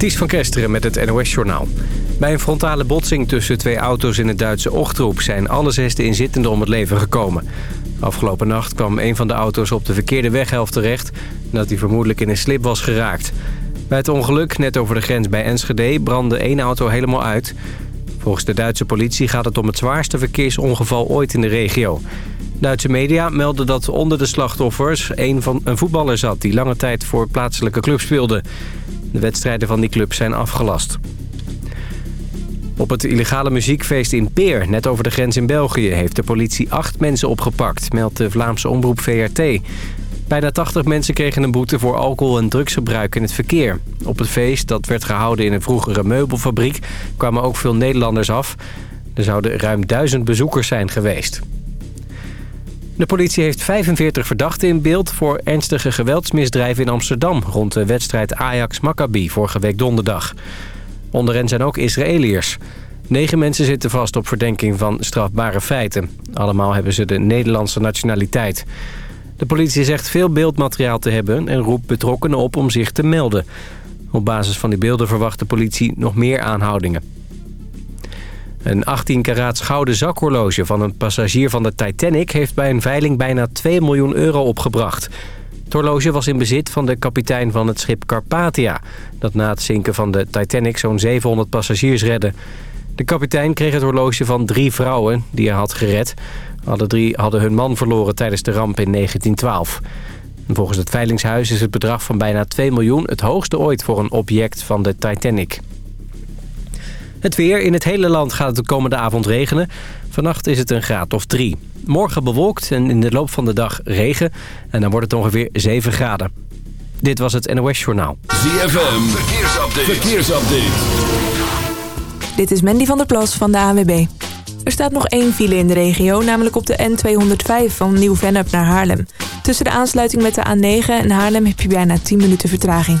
Ties van Kesteren met het NOS-journaal. Bij een frontale botsing tussen twee auto's in het Duitse Ochtroep... zijn alle zes de inzittenden om het leven gekomen. Afgelopen nacht kwam een van de auto's op de verkeerde weghelft terecht... nadat hij vermoedelijk in een slip was geraakt. Bij het ongeluk, net over de grens bij Enschede, brandde één auto helemaal uit. Volgens de Duitse politie gaat het om het zwaarste verkeersongeval ooit in de regio. Duitse media melden dat onder de slachtoffers een, van, een voetballer zat... die lange tijd voor plaatselijke club speelde. De wedstrijden van die club zijn afgelast. Op het illegale muziekfeest in Peer, net over de grens in België... heeft de politie acht mensen opgepakt, meldt de Vlaamse omroep VRT. Bijna 80 mensen kregen een boete voor alcohol- en drugsgebruik in het verkeer. Op het feest, dat werd gehouden in een vroegere meubelfabriek... kwamen ook veel Nederlanders af. Er zouden ruim duizend bezoekers zijn geweest. De politie heeft 45 verdachten in beeld voor ernstige geweldsmisdrijven in Amsterdam... rond de wedstrijd Ajax-Maccabi vorige week donderdag. Onder hen zijn ook Israëliërs. Negen mensen zitten vast op verdenking van strafbare feiten. Allemaal hebben ze de Nederlandse nationaliteit. De politie zegt veel beeldmateriaal te hebben en roept betrokkenen op om zich te melden. Op basis van die beelden verwacht de politie nog meer aanhoudingen. Een 18 karaats gouden zakhorloge van een passagier van de Titanic... heeft bij een veiling bijna 2 miljoen euro opgebracht. Het horloge was in bezit van de kapitein van het schip Carpathia... dat na het zinken van de Titanic zo'n 700 passagiers redde. De kapitein kreeg het horloge van drie vrouwen die hij had gered. Alle drie hadden hun man verloren tijdens de ramp in 1912. volgens het veilingshuis is het bedrag van bijna 2 miljoen... het hoogste ooit voor een object van de Titanic. Het weer. In het hele land gaat het de komende avond regenen. Vannacht is het een graad of drie. Morgen bewolkt en in de loop van de dag regen. En dan wordt het ongeveer 7 graden. Dit was het NOS Journaal. ZFM. Verkeersupdate. Verkeersupdate. Dit is Mandy van der Plas van de ANWB. Er staat nog één file in de regio, namelijk op de N205 van Nieuw-Vennep naar Haarlem. Tussen de aansluiting met de A9 en Haarlem heb je bijna 10 minuten vertraging.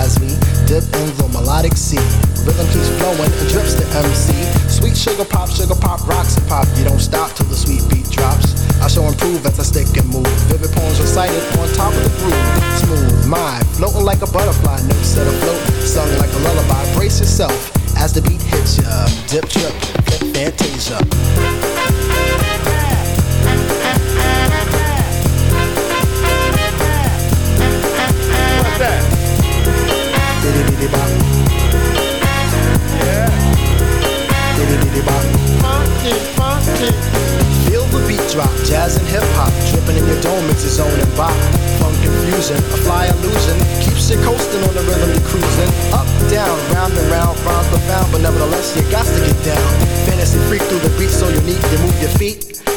as we dip in the melodic sea. Rhythm keeps flowing and drips to MC. Sweet sugar pop, sugar pop, rocks and pop. You don't stop till the sweet beat drops. I shall improve as I stick and move. Vivid poems recited on top of the groove. Smooth mind, floating like a butterfly. Notes set float sung like a lullaby. Brace yourself as the beat hits ya. Dip, trip, flip, fantasia. What's that? Diddy diddy. Yeah. Diddy diddy. Funky, funky. Feel the beat drop, jazz and hip hop, dripping in your dome, it's a zone and bop. Funk infusion, a fly illusion, keeps you coasting on the rhythm you're cruising. Up, down, round and round, rhymes profound, but nevertheless you got to get down. Fantasy freak through the beat, so unique, you move your feet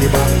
the back.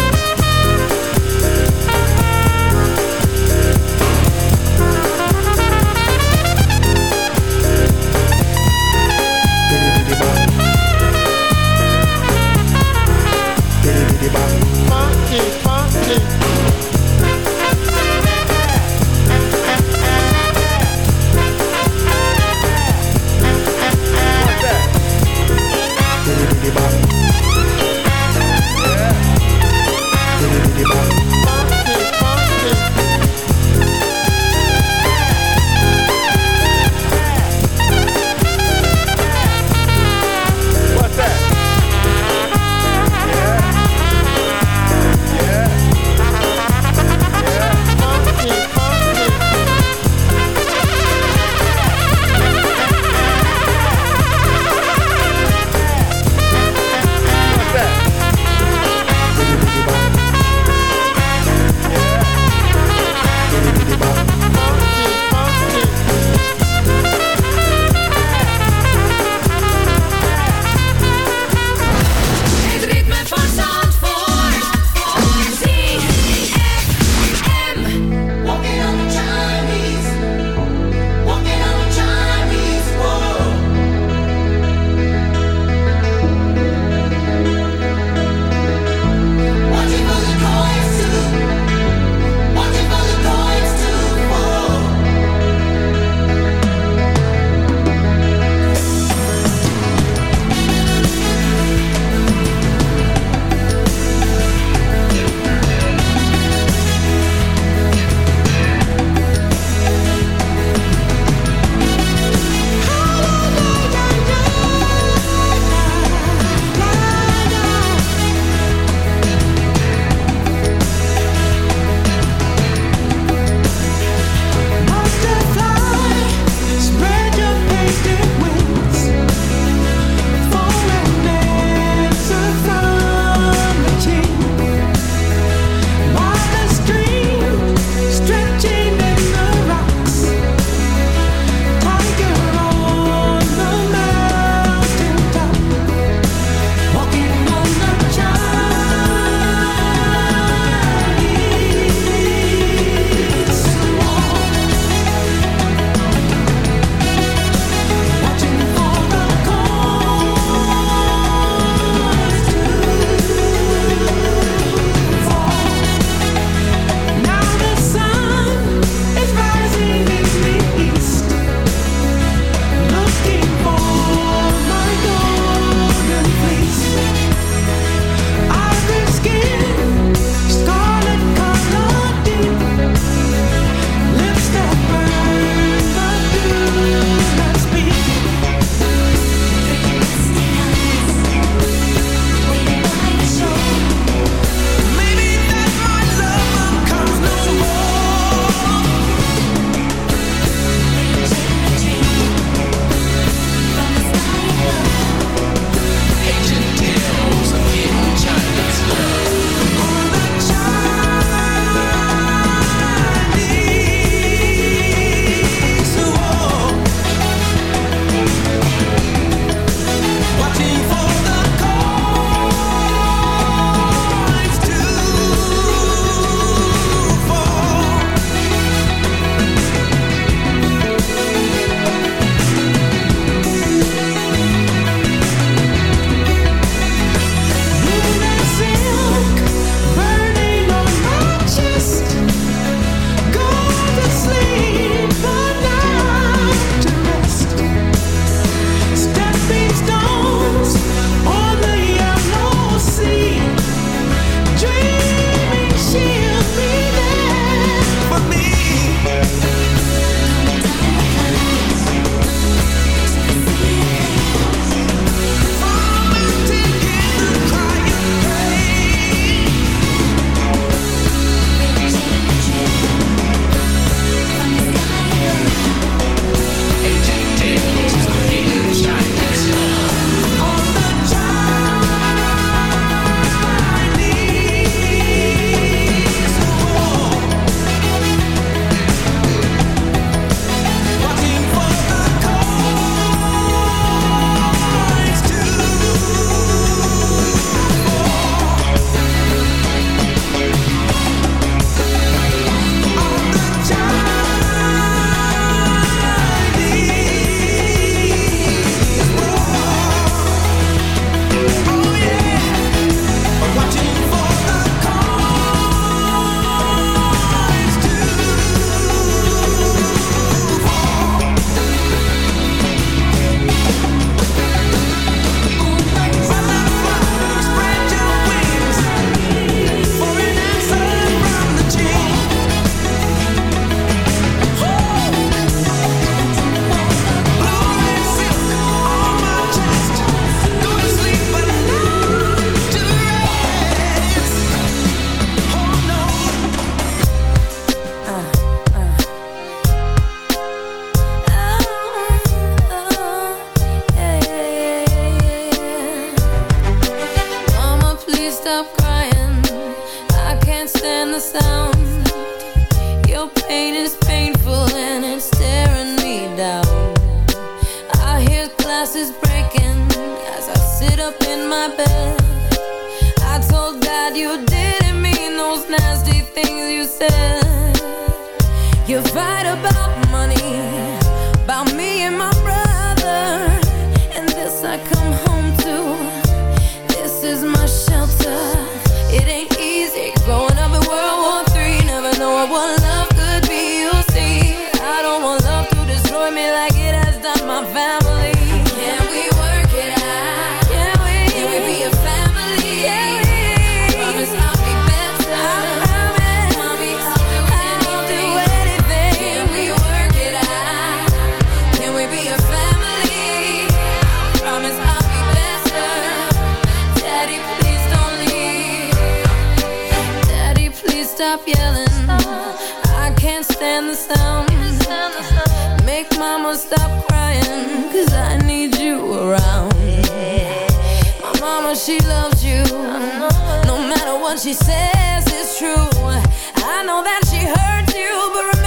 stop yelling. I can't stand the sound. Make mama stop crying, cause I need you around. My mama, she loves you. No matter what she says, it's true. I know that she hurts you, but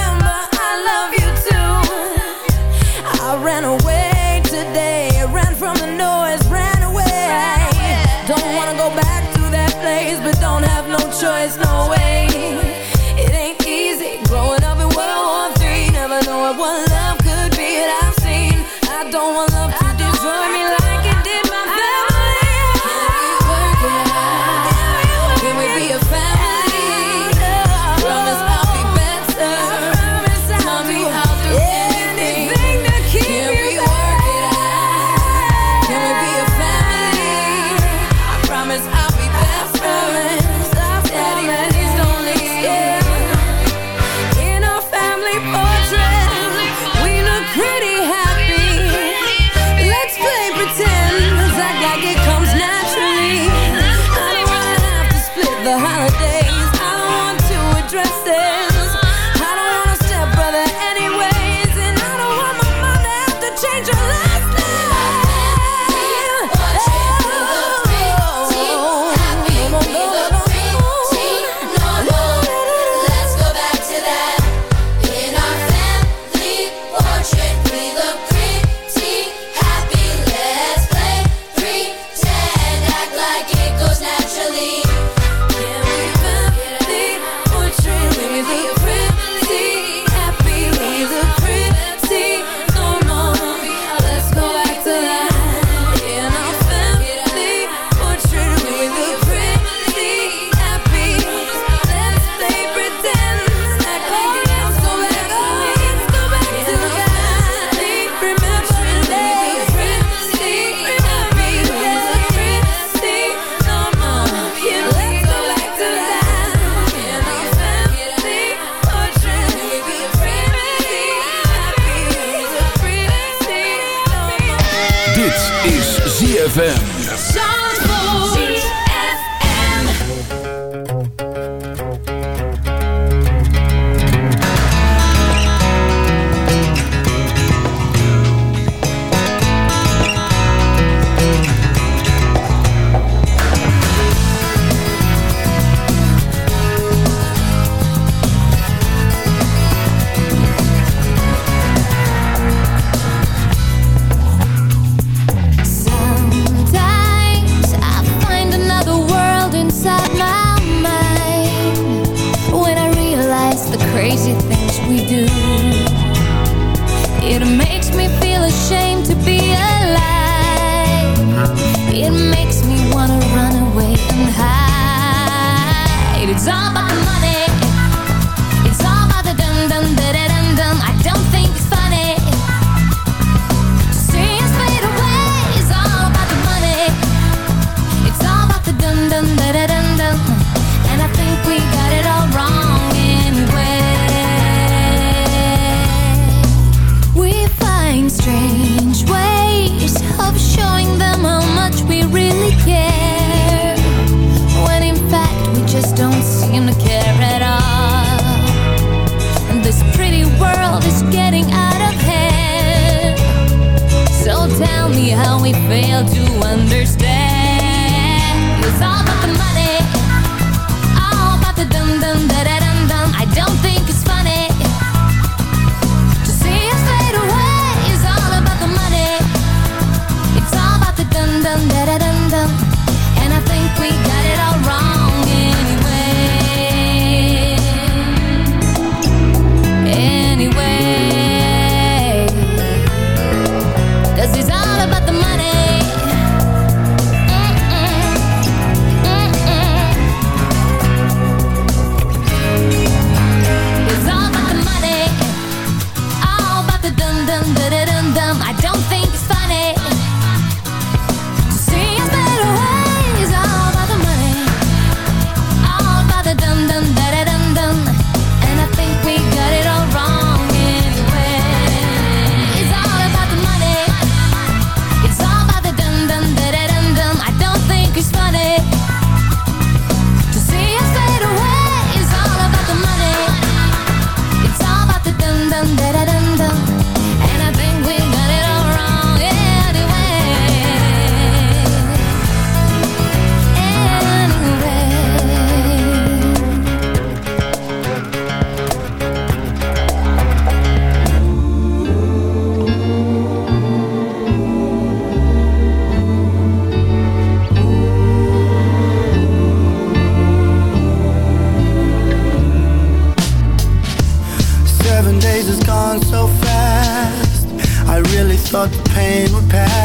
thought the pain would pass.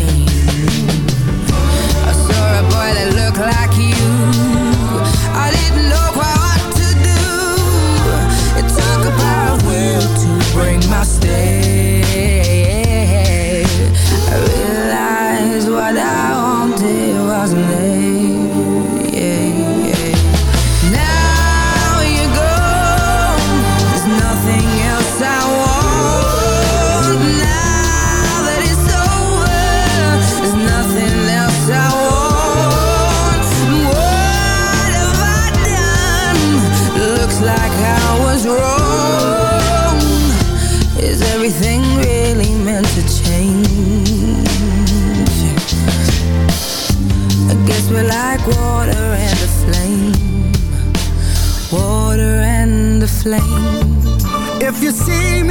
if you see me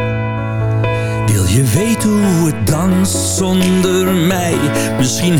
Je weten hoe het danst zonder mij? Misschien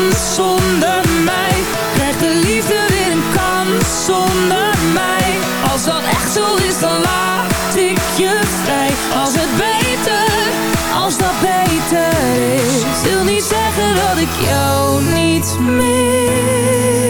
Krijg zonder mij. De liefde weer een kans zonder mij. Als dat echt zo is, dan laat ik je vrij. Als het beter, als dat beter is. Wil niet zeggen dat ik jou niet meer